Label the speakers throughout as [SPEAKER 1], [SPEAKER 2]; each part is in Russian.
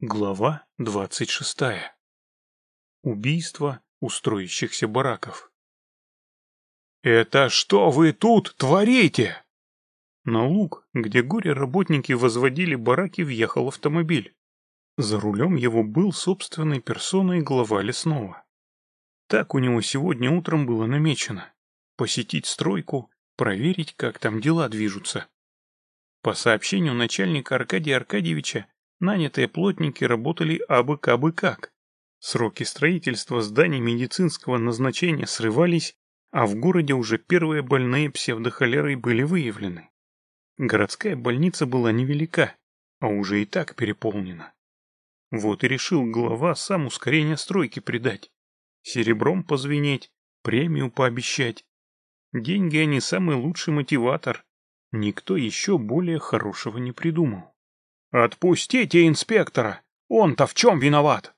[SPEAKER 1] Глава двадцать шестая. Убийство устроящихся бараков. «Это что вы тут творите?» На луг, где горе-работники возводили бараки, въехал автомобиль. За рулем его был собственной персоной глава лесного. Так у него сегодня утром было намечено. Посетить стройку, проверить, как там дела движутся. По сообщению начальника Аркадия Аркадьевича, Нанятые плотники работали абы-кабы как. Сроки строительства зданий медицинского назначения срывались, а в городе уже первые больные псевдохолерой были выявлены. Городская больница была невелика, а уже и так переполнена. Вот и решил глава сам ускорение стройки придать. Серебром позвенеть, премию пообещать. Деньги они самый лучший мотиватор. Никто еще более хорошего не придумал. «Отпустите инспектора! Он-то в чем виноват?»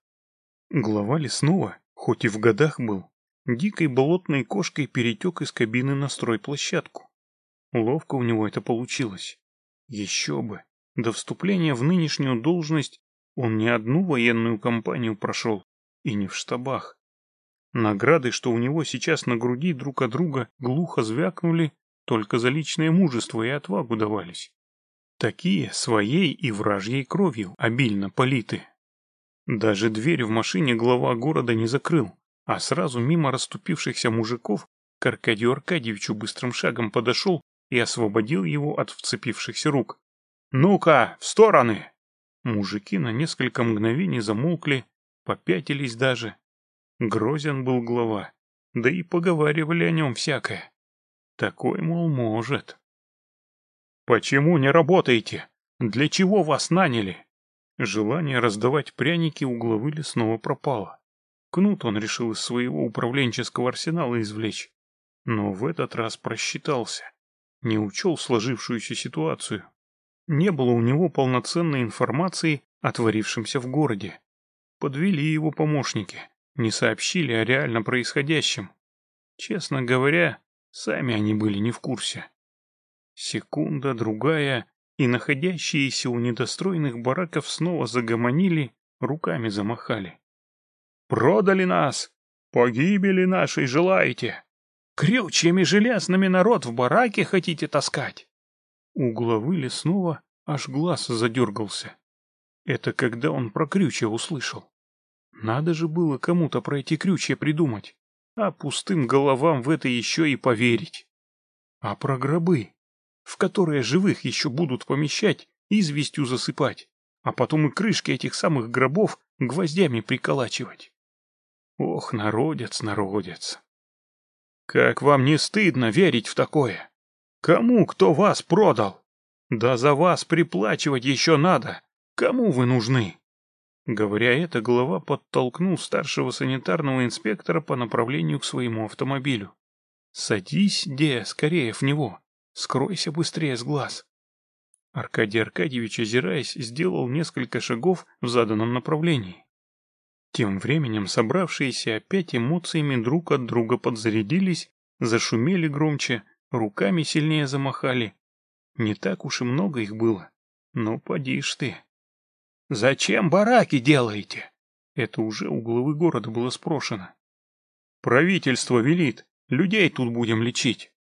[SPEAKER 1] Глава лесного, хоть и в годах был, дикой болотной кошкой перетек из кабины на стройплощадку. Ловко у него это получилось. Еще бы, до вступления в нынешнюю должность он не одну военную кампанию прошел, и не в штабах. Награды, что у него сейчас на груди друг от друга глухо звякнули, только за личное мужество и отвагу давались. Такие своей и вражьей кровью обильно политы. Даже дверь в машине глава города не закрыл, а сразу мимо расступившихся мужиков к Аркадию Аркадьевичу быстрым шагом подошел и освободил его от вцепившихся рук. «Ну-ка, в стороны!» Мужики на несколько мгновений замолкли, попятились даже. Грозен был глава, да и поговаривали о нем всякое. Такой, мол, может. «Почему не работаете? Для чего вас наняли?» Желание раздавать пряники у главы лесного пропало. Кнут он решил из своего управленческого арсенала извлечь. Но в этот раз просчитался. Не учел сложившуюся ситуацию. Не было у него полноценной информации о творившемся в городе. Подвели его помощники, не сообщили о реально происходящем. Честно говоря, сами они были не в курсе. Секунда, другая, и находящиеся у недостроенных бараков снова загомонили, руками замахали. «Продали нас! Погибели нашей желаете! Крючьями железными народ в бараке хотите таскать!» У главы лесного аж глаз задергался. Это когда он про крючья услышал. Надо же было кому-то про эти крючья придумать, а пустым головам в это еще и поверить. А про гробы? В которые живых еще будут помещать, известью засыпать, а потом и крышки этих самых гробов гвоздями приколачивать. Ох, народец, народец. Как вам не стыдно верить в такое? Кому кто вас продал? Да за вас приплачивать еще надо. Кому вы нужны? Говоря это, голова подтолкнул старшего санитарного инспектора по направлению к своему автомобилю. «Садись, Де, скорее в него. Скройся быстрее с глаз. Аркадий Аркадьевич, озираясь, сделал несколько шагов в заданном направлении. Тем временем собравшиеся опять эмоциями друг от друга подзарядились, зашумели громче, руками сильнее замахали. Не так уж и много их было. Но поди ж ты. «Зачем бараки делаете?» Это уже у главы города было спрошено. «Правительство велит, людей тут будем лечить».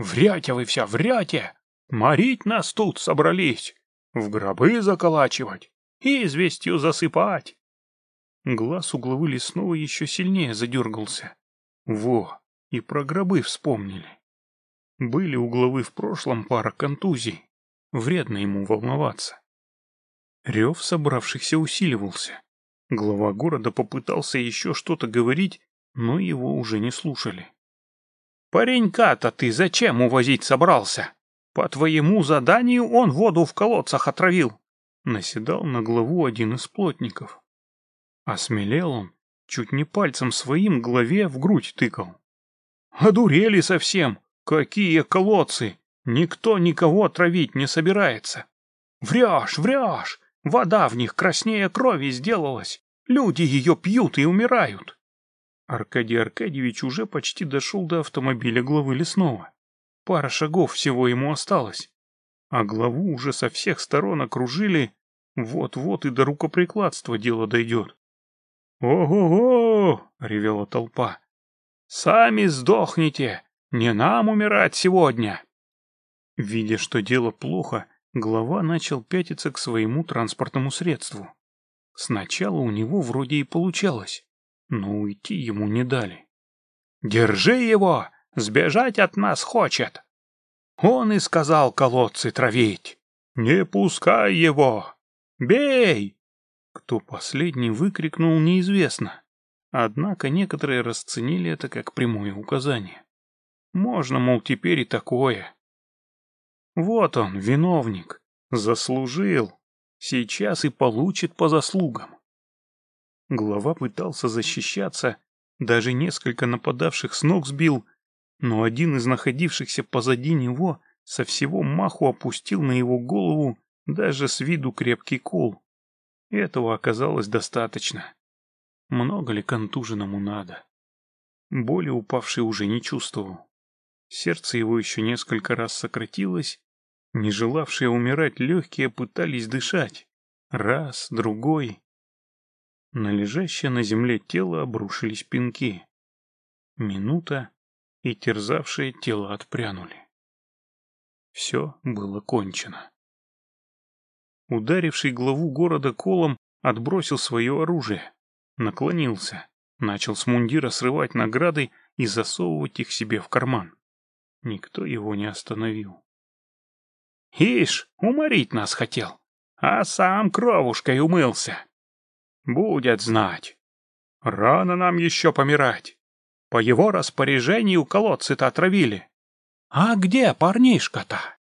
[SPEAKER 1] Врете вы все, врете! Морить нас тут собрались, в гробы заколачивать и известью засыпать. Глаз у главы лесного еще сильнее задергался. Во, и про гробы вспомнили. Были у главы в прошлом пара контузий. Вредно ему волноваться. Рев собравшихся усиливался. Глава города попытался еще что-то говорить, но его уже не слушали. Паренька-то ты зачем увозить собрался? По твоему заданию он воду в колодцах отравил. Наседал на главу один из плотников. Осмелел он, чуть не пальцем своим голове в грудь тыкал. Одурели совсем! Какие колодцы! Никто никого отравить не собирается. Врешь, врешь! Вода в них краснее крови сделалась. Люди ее пьют и умирают. Аркадий Аркадьевич уже почти дошел до автомобиля главы лесного. Пара шагов всего ему осталось. А главу уже со всех сторон окружили, Вот-вот и до рукоприкладства дело дойдет. «Ого-го!» — ревела толпа. «Сами сдохните! Не нам умирать сегодня!» Видя, что дело плохо, глава начал пятиться к своему транспортному средству. Сначала у него вроде и получалось, но уйти ему не дали. «Держи его! Сбежать от нас хочет!» Он и сказал колодцы травить. «Не пускай его! Бей!» Кто последний выкрикнул, неизвестно. Однако некоторые расценили это как прямое указание. Можно, мол, теперь и такое. Вот он, виновник. Заслужил. Сейчас и получит по заслугам. Глава пытался защищаться, даже несколько нападавших с ног сбил, но один из находившихся позади него со всего маху опустил на его голову даже с виду крепкий кол. Этого оказалось достаточно. Много ли контуженному надо? Боли упавший уже не чувствовал. Сердце его еще несколько раз сократилось. Не желавшие умирать легкие пытались дышать. Раз, другой. На лежащее на земле тело обрушились пинки. Минута, и терзавшие тело отпрянули. Все было кончено. Ударивший главу города колом отбросил свое оружие, наклонился, начал с мундира срывать награды и засовывать их себе в карман. Никто его не остановил. «Ишь, уморить нас хотел, а сам кровушкой умылся. Будет знать. Рано нам еще помирать. По его распоряжению колодцы-то отравили. А где парнишка-то?»